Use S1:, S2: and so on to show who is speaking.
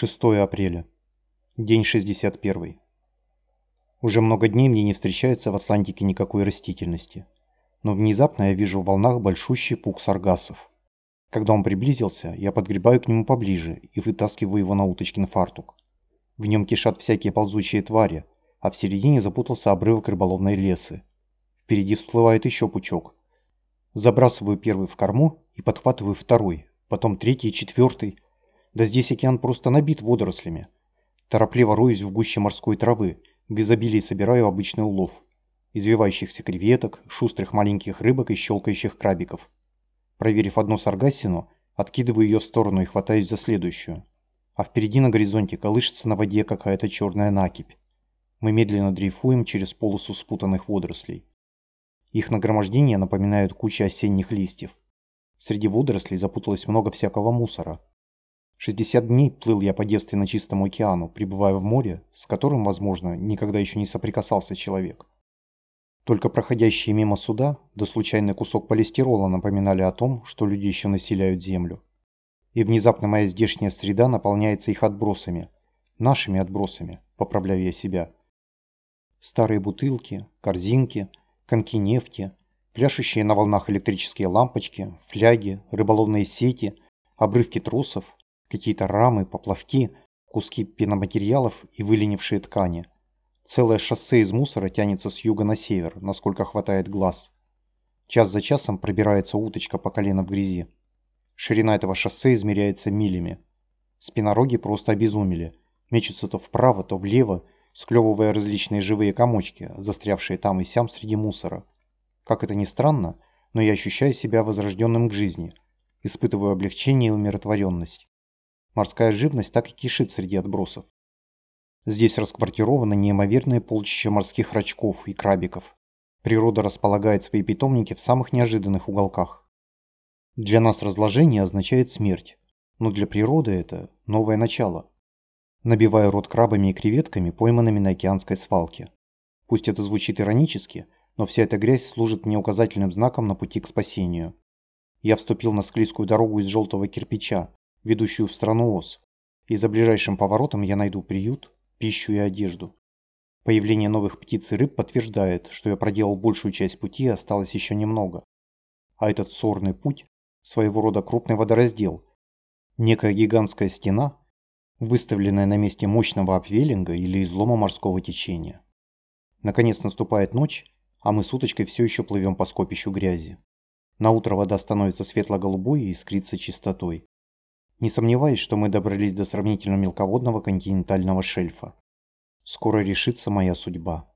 S1: 6 апреля. День 61. Уже много дней мне не встречается в Атлантике никакой растительности. Но внезапно я вижу в волнах большущий пук саргассов. Когда он приблизился, я подгребаю к нему поближе и вытаскиваю его на уточкин фартук. В нем кишат всякие ползучие твари, а в середине запутался обрывок рыболовной лесы. Впереди всплывает еще пучок. Забрасываю первый в корму и подхватываю второй, потом третий четвертый – да здесь океан просто набит водорослями. Торопливо роюсь в гуще морской травы, в изобилии собираю обычный улов. Извивающихся креветок, шустрых маленьких рыбок и щелкающих крабиков. Проверив одну саргассину, откидываю ее в сторону и хватаюсь за следующую. А впереди на горизонте колышется на воде какая-то черная накипь. Мы медленно дрейфуем через полосу спутанных водорослей. Их нагромождение напоминают кучи осенних листьев. Среди водорослей запуталось много всякого мусора. 60 дней плыл я по девственно чистому океану, пребывая в море, с которым, возможно, никогда еще не соприкасался человек. Только проходящие мимо суда, да случайный кусок полистирола напоминали о том, что люди еще населяют землю. И внезапно моя здешняя среда наполняется их отбросами. Нашими отбросами, поправляю я себя. Старые бутылки, корзинки, комки нефти, пляшущие на волнах электрические лампочки, фляги, рыболовные сети, обрывки тросов, какие-то рамы, поплавки, куски пеноматериалов и выленившие ткани. Целое шоссе из мусора тянется с юга на север, насколько хватает глаз. Час за часом пробирается уточка по колено в грязи. Ширина этого шоссе измеряется милями. Спинороги просто обезумели. Мечутся то вправо, то влево, склевывая различные живые комочки, застрявшие там и сям среди мусора. Как это ни странно, но я ощущаю себя возрожденным к жизни. Испытываю облегчение и умиротворенность. Морская живность так и кишит среди отбросов. Здесь расквартировано неимоверное полчища морских рачков и крабиков. Природа располагает свои питомники в самых неожиданных уголках. Для нас разложение означает смерть, но для природы это новое начало. Набиваю рот крабами и креветками, пойманными на океанской свалке. Пусть это звучит иронически, но вся эта грязь служит мне указательным знаком на пути к спасению. Я вступил на склизкую дорогу из желтого кирпича, ведущую в страну Оз, и за ближайшим поворотом я найду приют, пищу и одежду. Появление новых птиц и рыб подтверждает, что я проделал большую часть пути и осталось еще немного. А этот сорный путь – своего рода крупный водораздел, некая гигантская стена, выставленная на месте мощного апвелинга или излома морского течения. Наконец наступает ночь, а мы с все еще плывем по скопищу грязи. На утро вода становится светло-голубой и искрится чистотой. Не сомневаюсь, что мы добрались до сравнительно мелководного континентального шельфа. Скоро решится моя судьба.